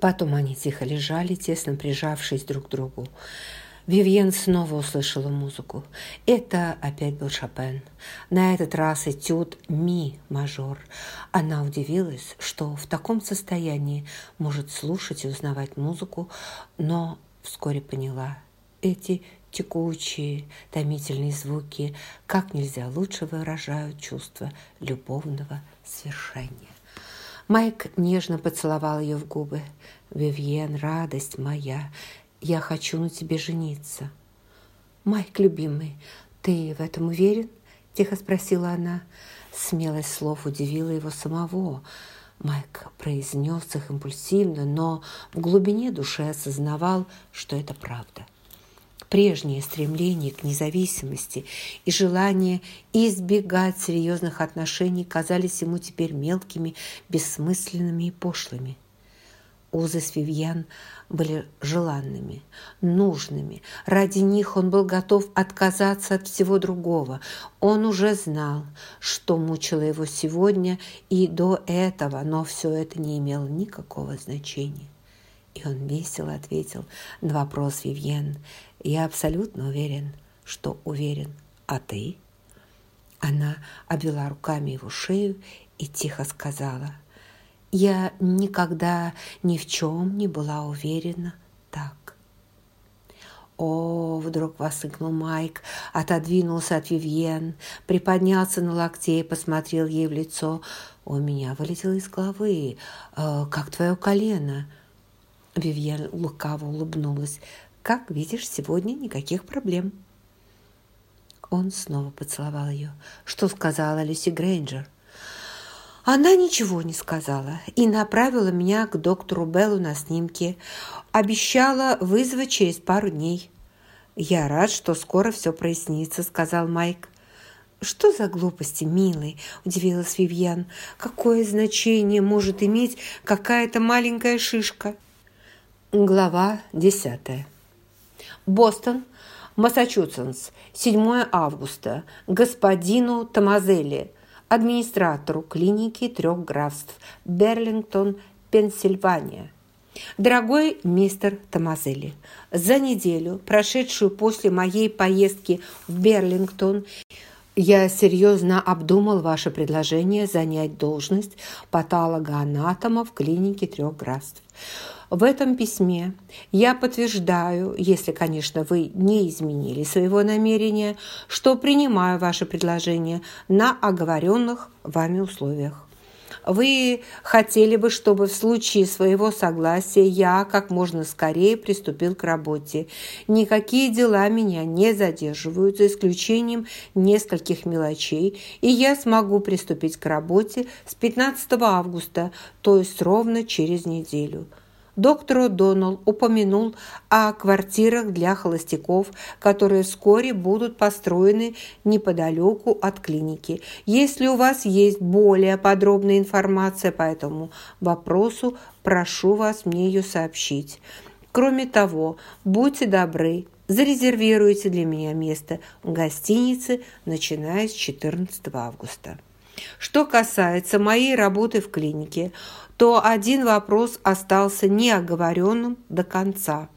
Потом они тихо лежали, тесно прижавшись друг к другу. Вивьен снова услышала музыку. Это опять был Шопен. На этот раз этюд ми-мажор. Она удивилась, что в таком состоянии может слушать и узнавать музыку, но вскоре поняла. Эти текучие, томительные звуки как нельзя лучше выражают чувство любовного свершения. Майк нежно поцеловал ее в губы. «Вивьен, радость моя, я хочу на тебе жениться». «Майк, любимый, ты в этом уверен?» – тихо спросила она. Смелость слов удивила его самого. Майк произнес их импульсивно, но в глубине души осознавал, что это правда. Прежнее стремление к независимости и желание избегать серьезных отношений казались ему теперь мелкими, бессмысленными и пошлыми. Узы с Вивьян были желанными, нужными. Ради них он был готов отказаться от всего другого. Он уже знал, что мучило его сегодня и до этого, но все это не имело никакого значения. И он весело ответил на вопрос Вивьен. «Я абсолютно уверен, что уверен. А ты?» Она обвела руками его шею и тихо сказала – я никогда ни в чем не была уверена так. «О!» – вдруг воскликнул Майк, отодвинулся от Вивьен, приподнялся на локте и посмотрел ей в лицо. «У меня вылетело из головы, э, как твое колено». Вивьен лукаво улыбнулась. «Как видишь, сегодня никаких проблем». Он снова поцеловал ее. «Что сказала Люси Грейнджер?» Она ничего не сказала и направила меня к доктору Беллу на снимки. Обещала вызвать через пару дней. «Я рад, что скоро все прояснится», — сказал Майк. «Что за глупости, милый?» – удивилась Вивьян. «Какое значение может иметь какая-то маленькая шишка?» Глава десятая. Бостон, Массачусетс, 7 августа. Господину Томазелли, администратору клиники трех графств Берлингтон, Пенсильвания. Дорогой мистер Томазелли, за неделю, прошедшую после моей поездки в Берлингтон, я серьезно обдумал ваше предложение занять должность патолога-анатома в клинике трех графств. В этом письме я подтверждаю, если, конечно, вы не изменили своего намерения, что принимаю ваше предложение на оговоренных вами условиях. Вы хотели бы, чтобы в случае своего согласия я как можно скорее приступил к работе. Никакие дела меня не задерживают, за исключением нескольких мелочей, и я смогу приступить к работе с 15 августа, то есть ровно через неделю доктор О'Доннелл упомянул о квартирах для холостяков, которые вскоре будут построены неподалеку от клиники. Если у вас есть более подробная информация по этому вопросу, прошу вас мне ее сообщить. Кроме того, будьте добры, зарезервируйте для меня место в гостинице, начиная с 14 августа. Что касается моей работы в клинике, то один вопрос остался неоговоренным до конца.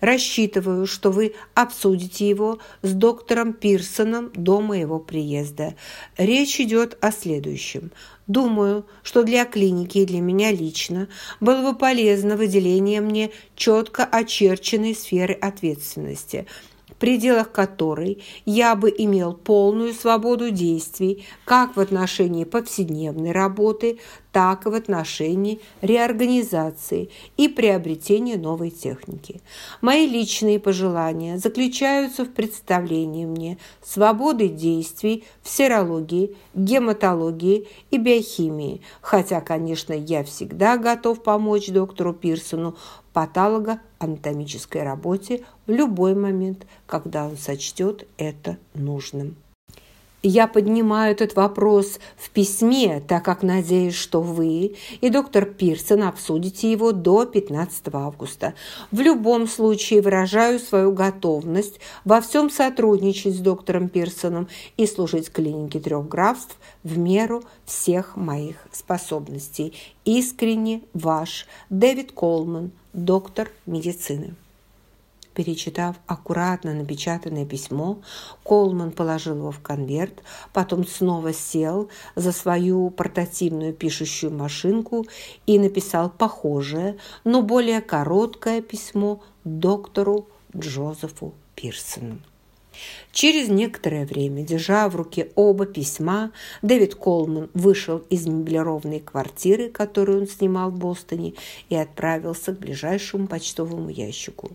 Рассчитываю, что вы обсудите его с доктором Пирсоном до моего приезда. Речь идет о следующем. Думаю, что для клиники и для меня лично было бы полезно выделение мне четко очерченной сферы ответственности – пределах которой я бы имел полную свободу действий как в отношении повседневной работы, так и в отношении реорганизации и приобретения новой техники. Мои личные пожелания заключаются в представлении мне свободы действий в серологии, гематологии и биохимии, хотя, конечно, я всегда готов помочь доктору Пирсону патологоанатомической работе в любой момент, когда он сочтет это нужным. Я поднимаю этот вопрос в письме, так как надеюсь, что вы и доктор Пирсон обсудите его до 15 августа. В любом случае выражаю свою готовность во всем сотрудничать с доктором Пирсоном и служить клинике трех графств в меру всех моих способностей. Искренне ваш Дэвид Колман, доктор медицины. Перечитав аккуратно напечатанное письмо, Колман положил его в конверт, потом снова сел за свою портативную пишущую машинку и написал похожее, но более короткое письмо доктору Джозефу Пирсону. Через некоторое время, держа в руке оба письма, Дэвид Колман вышел из меблированной квартиры, которую он снимал в Бостоне, и отправился к ближайшему почтовому ящику.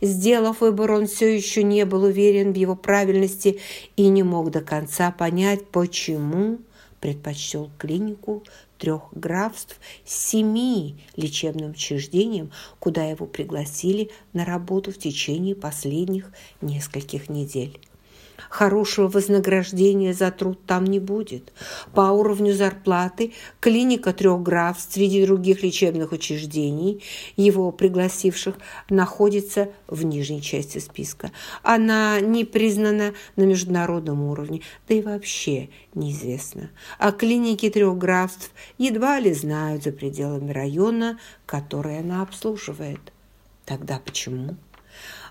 Сделав выбор, он все еще не был уверен в его правильности и не мог до конца понять, почему предпочел клинику трех графств семи лечебным учреждением, куда его пригласили на работу в течение последних нескольких недель. Хорошего вознаграждения за труд там не будет. По уровню зарплаты клиника трех графств среди других лечебных учреждений, его пригласивших, находится в нижней части списка. Она не признана на международном уровне, да и вообще неизвестно. А клиники трех графств едва ли знают за пределами района, который она обслуживает. Тогда почему?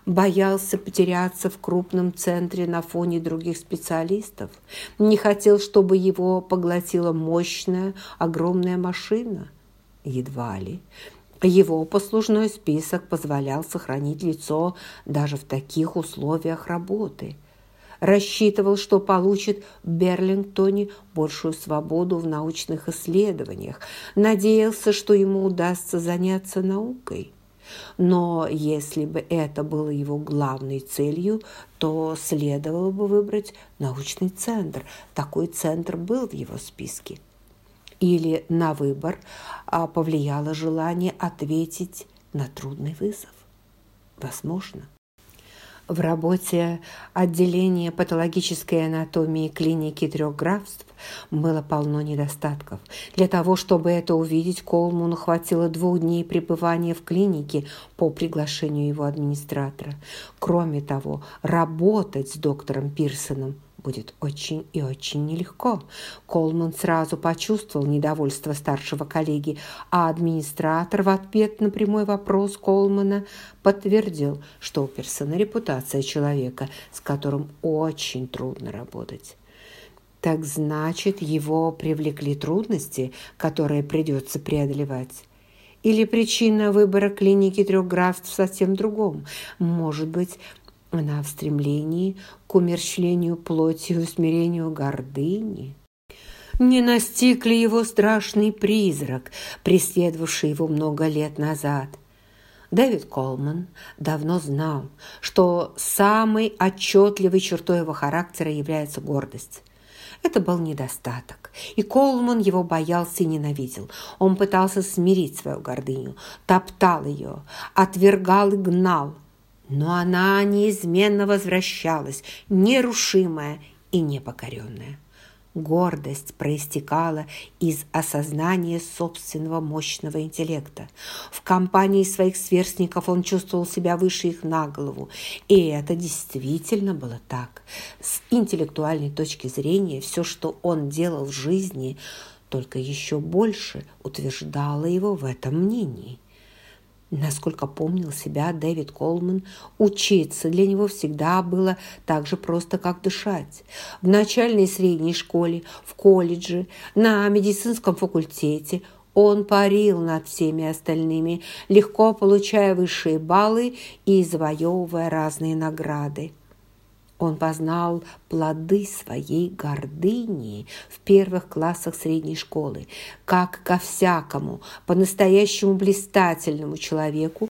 Боялся потеряться в крупном центре на фоне других специалистов, не хотел, чтобы его поглотила мощная, огромная машина. Едва ли. Его послужной список позволял сохранить лицо даже в таких условиях работы. Рассчитывал, что получит в Берлингтоне большую свободу в научных исследованиях. Надеялся, что ему удастся заняться наукой. Но если бы это было его главной целью, то следовало бы выбрать научный центр. Такой центр был в его списке. Или на выбор а, повлияло желание ответить на трудный вызов. Возможно. В работе отделения патологической анатомии клиники трех графств было полно недостатков. Для того, чтобы это увидеть, Колмуну хватило двух дней пребывания в клинике по приглашению его администратора. Кроме того, работать с доктором Пирсоном будет очень и очень нелегко. Колман сразу почувствовал недовольство старшего коллеги, а администратор в ответ на прямой вопрос Колмана подтвердил, что у Персона репутация человека, с которым очень трудно работать. Так значит, его привлекли трудности, которые придется преодолевать. Или причина выбора клиники трех графств совсем другом. Может быть, она в стремлении к умерщвлению плоти и усмирению гордыни. Не настиг ли его страшный призрак, преследовавший его много лет назад? Дэвид Колман давно знал, что самой отчетливой чертой его характера является гордость. Это был недостаток, и Колман его боялся и ненавидел. Он пытался смирить свою гордыню, топтал ее, отвергал и гнал, но она неизменно возвращалась, нерушимая и непокоренная. Гордость проистекала из осознания собственного мощного интеллекта. В компании своих сверстников он чувствовал себя выше их на голову. И это действительно было так. С интеллектуальной точки зрения все, что он делал в жизни, только еще больше утверждало его в этом мнении. Насколько помнил себя Дэвид Колман, учиться для него всегда было так же просто, как дышать. В начальной и средней школе, в колледже, на медицинском факультете он парил над всеми остальными, легко получая высшие баллы и завоевывая разные награды. Он познал плоды своей гордыни в первых классах средней школы, как ко всякому по-настоящему блистательному человеку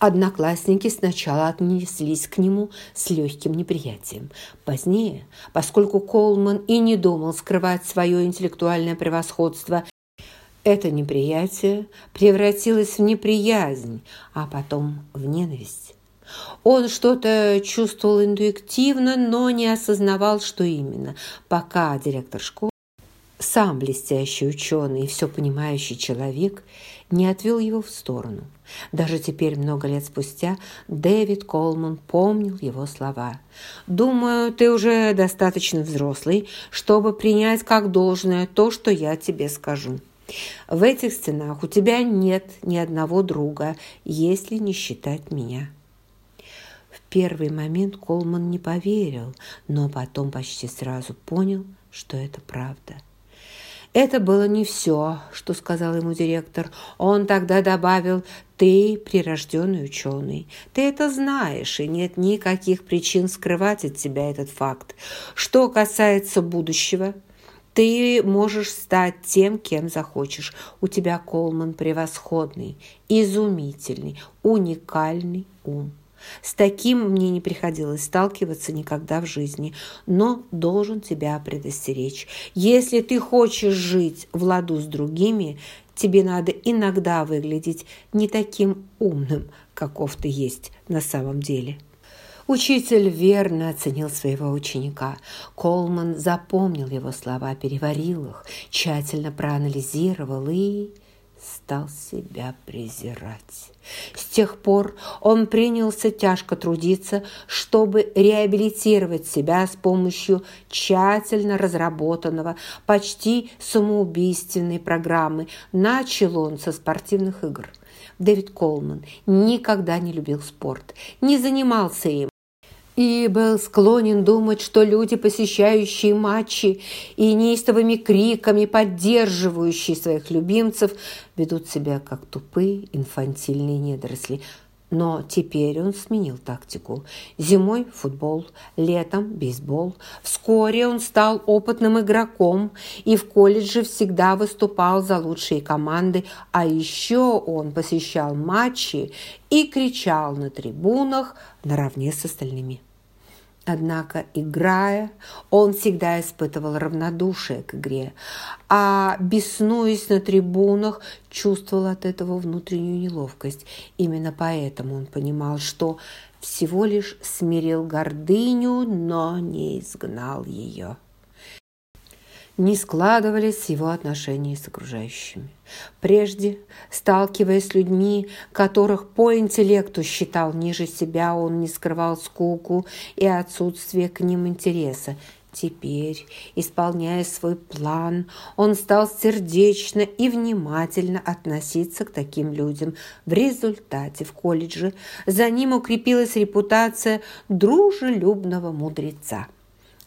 Одноклассники сначала отнеслись к нему с легким неприятием. Позднее, поскольку Колман и не думал скрывать свое интеллектуальное превосходство, это неприятие превратилось в неприязнь, а потом в ненависть. Он что-то чувствовал интуитивно, но не осознавал, что именно, пока директор школы, сам блестящий ученый и все понимающий человек, не отвел его в сторону. Даже теперь, много лет спустя, Дэвид Колман помнил его слова. «Думаю, ты уже достаточно взрослый, чтобы принять как должное то, что я тебе скажу». В этих стенах у тебя нет ни одного друга, если не считать меня. Первый момент Колман не поверил, но потом почти сразу понял, что это правда. Это было не все, что сказал ему директор. Он тогда добавил, ты прирожденный ученый. Ты это знаешь, и нет никаких причин скрывать от тебя этот факт. Что касается будущего, ты можешь стать тем, кем захочешь. У тебя, Колман, превосходный, изумительный, уникальный ум. С таким мне не приходилось сталкиваться никогда в жизни, но должен тебя предостеречь. Если ты хочешь жить в ладу с другими, тебе надо иногда выглядеть не таким умным, каков ты есть на самом деле». Учитель верно оценил своего ученика. Колман запомнил его слова, переварил их, тщательно проанализировал и стал себя презирать. С тех пор он принялся тяжко трудиться, чтобы реабилитировать себя с помощью тщательно разработанного, почти самоубийственной программы. Начал он со спортивных игр. Дэвид Колман никогда не любил спорт, не занимался им, и был склонен думать, что люди, посещающие матчи и неистовыми криками поддерживающие своих любимцев, ведут себя как тупые инфантильные недоросли. Но теперь он сменил тактику. Зимой – футбол, летом – бейсбол. Вскоре он стал опытным игроком и в колледже всегда выступал за лучшие команды, а еще он посещал матчи и кричал на трибунах наравне с остальными. Однако, играя, он всегда испытывал равнодушие к игре, а, беснуясь на трибунах, чувствовал от этого внутреннюю неловкость. Именно поэтому он понимал, что всего лишь смирил гордыню, но не изгнал ее не складывались его отношения с окружающими. Прежде, сталкиваясь с людьми, которых по интеллекту считал ниже себя, он не скрывал скуку и отсутствие к ним интереса. Теперь, исполняя свой план, он стал сердечно и внимательно относиться к таким людям. В результате в колледже за ним укрепилась репутация дружелюбного мудреца.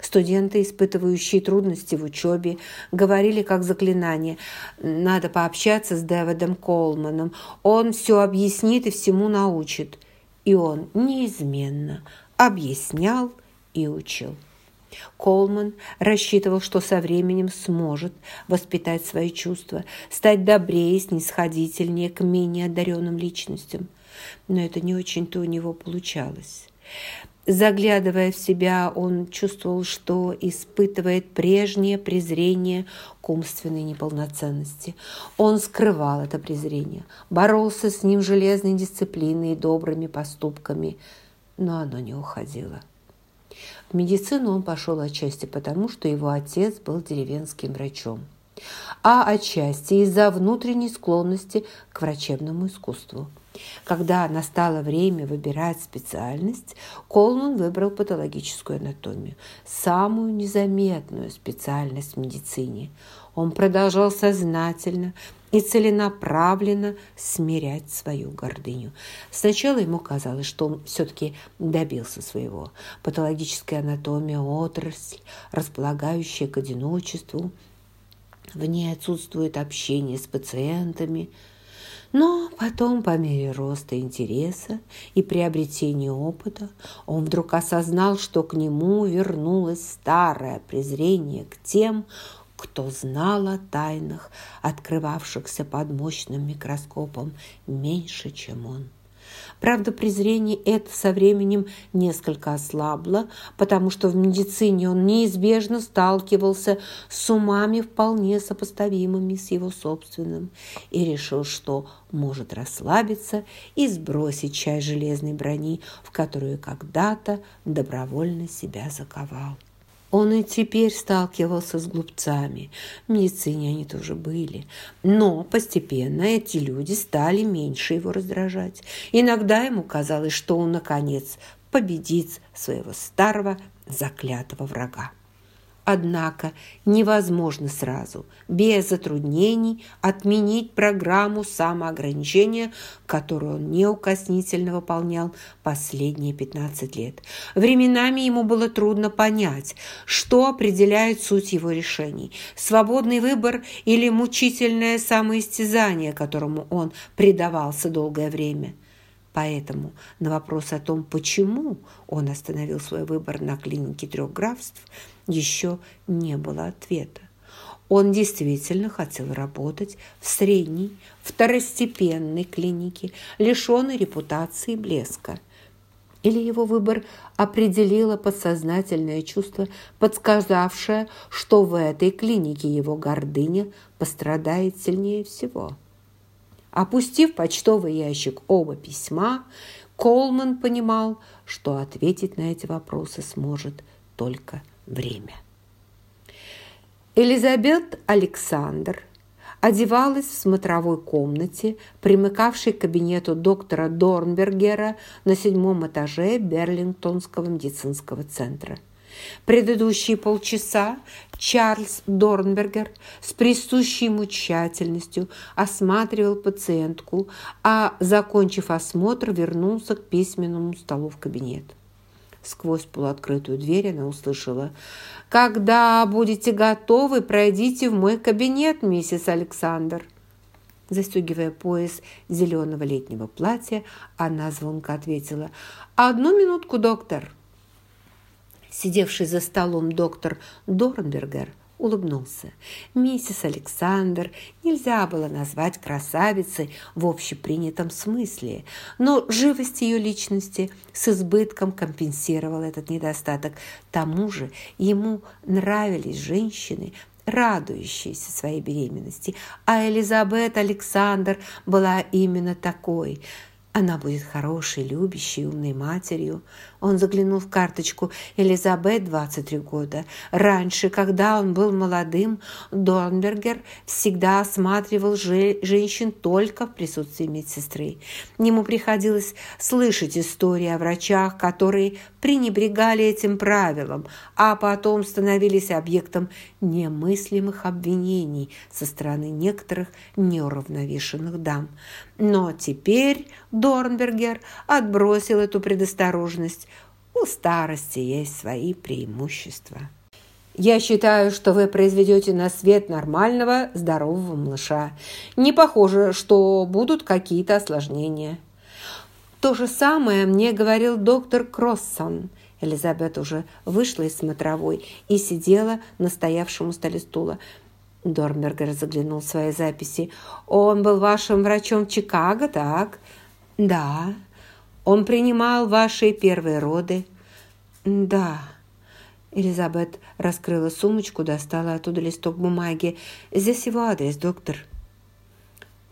Студенты, испытывающие трудности в учебе, говорили как заклинание «надо пообщаться с Дэвидом Колманом, он все объяснит и всему научит». И он неизменно объяснял и учил. Колман рассчитывал, что со временем сможет воспитать свои чувства, стать добрее и снисходительнее к менее одаренным личностям. Но это не очень-то у него получалось. Заглядывая в себя, он чувствовал, что испытывает прежнее презрение к умственной неполноценности. Он скрывал это презрение, боролся с ним железной дисциплиной и добрыми поступками, но оно не уходило. В медицину он пошел отчасти потому, что его отец был деревенским врачом, а отчасти из-за внутренней склонности к врачебному искусству – когда настало время выбирать специальность, Колман выбрал патологическую анатомию, самую незаметную специальность в медицине. Он продолжал сознательно и целенаправленно смирять свою гордыню. Сначала ему казалось, что он все-таки добился своего. Патологическая анатомия – отрасль, располагающая к одиночеству. В ней отсутствует общение с пациентами – но потом, по мере роста интереса и приобретения опыта, он вдруг осознал, что к нему вернулось старое презрение к тем, кто знал о тайнах, открывавшихся под мощным микроскопом, меньше, чем он. Правда, презрение это со временем несколько ослабло, потому что в медицине он неизбежно сталкивался с умами вполне сопоставимыми с его собственным и решил, что может расслабиться и сбросить часть железной брони, в которую когда-то добровольно себя заковал. Он и теперь сталкивался с глупцами. В медицине они тоже были. Но постепенно эти люди стали меньше его раздражать. Иногда ему казалось, что он, наконец, победит своего старого заклятого врага. Однако невозможно сразу, без затруднений, отменить программу самоограничения, которую он неукоснительно выполнял последние 15 лет. Временами ему было трудно понять, что определяет суть его решений – свободный выбор или мучительное самоистязание, которому он предавался долгое время. Поэтому на вопрос о том, почему он остановил свой выбор на клинике трех графств – еще не было ответа. Он действительно хотел работать в средней, второстепенной клинике, лишенной репутации и блеска. Или его выбор определило подсознательное чувство, подсказавшее, что в этой клинике его гордыня пострадает сильнее всего. Опустив почтовый ящик оба письма, Колман понимал, что ответить на эти вопросы сможет только время. Элизабет Александр одевалась в смотровой комнате, примыкавшей к кабинету доктора Дорнбергера на седьмом этаже Берлингтонского медицинского центра. Предыдущие полчаса Чарльз Дорнбергер с присущей ему тщательностью осматривал пациентку, а, закончив осмотр, вернулся к письменному столу в кабинет. Сквозь полуоткрытую дверь она услышала «Когда будете готовы, пройдите в мой кабинет, миссис Александр». Застегивая пояс зеленого летнего платья, она звонко ответила «Одну минутку, доктор». Сидевший за столом доктор Дорнбергер – улыбнулся. Миссис Александр нельзя было назвать красавицей в общепринятом смысле, но живость ее личности с избытком компенсировала этот недостаток. Тому же ему нравились женщины, радующиеся своей беременности, а Элизабет Александр была именно такой – она будет хорошей, любящей, умной матерью. Он заглянул в карточку. Элизабет, 23 года. Раньше, когда он был молодым, Дорнбергер всегда осматривал же женщин только в присутствии медсестры. Ему приходилось слышать истории о врачах, которые пренебрегали этим правилом, а потом становились объектом немыслимых обвинений со стороны некоторых неуравновешенных дам. Но теперь Дорнбергер отбросил эту предосторожность. У старости есть свои преимущества. Я считаю, что вы произведете на свет нормального, здорового малыша. Не похоже, что будут какие-то осложнения. То же самое мне говорил доктор Кроссон. Элизабет уже вышла из смотровой и сидела на стоявшем у столе стула. Дорнбергер заглянул в свои записи. «Он был вашим врачом в Чикаго, так?» «Да». «Он принимал ваши первые роды?» «Да». Элизабет раскрыла сумочку, достала оттуда листок бумаги. «Здесь его адрес, доктор».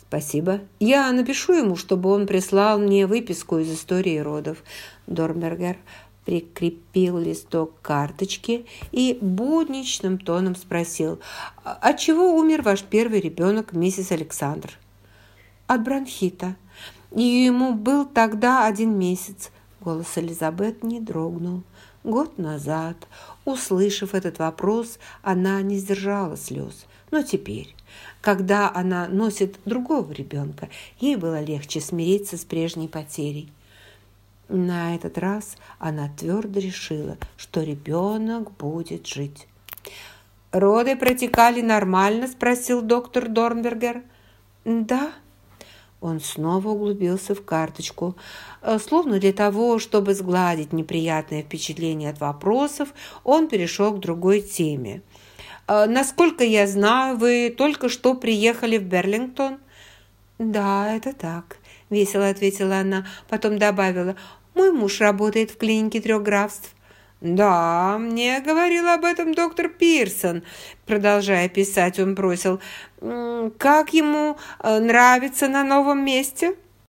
«Спасибо. Я напишу ему, чтобы он прислал мне выписку из истории родов». Дорнбергер прикрепил листок к карточке и будничным тоном спросил, «А «От чего умер ваш первый ребенок, миссис Александр?» «От бронхита. Ему был тогда один месяц». Голос Элизабет не дрогнул. Год назад, услышав этот вопрос, она не сдержала слез. Но теперь, когда она носит другого ребенка, ей было легче смириться с прежней потерей. На этот раз она твердо решила, что ребенок будет жить. «Роды протекали нормально?» – спросил доктор Дорнбергер. «Да». Он снова углубился в карточку. Э, словно для того, чтобы сгладить неприятное впечатление от вопросов, он перешел к другой теме – Э, насколько я знаю, вы только что приехали в Берлингтон. «Да, это так», – весело ответила она, потом добавила. «Мой муж работает в клинике трех графств». «Да, мне говорил об этом доктор Пирсон», – продолжая писать, он бросил. «Как ему э, нравится на новом месте?»